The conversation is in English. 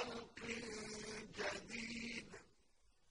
خَلْقٍ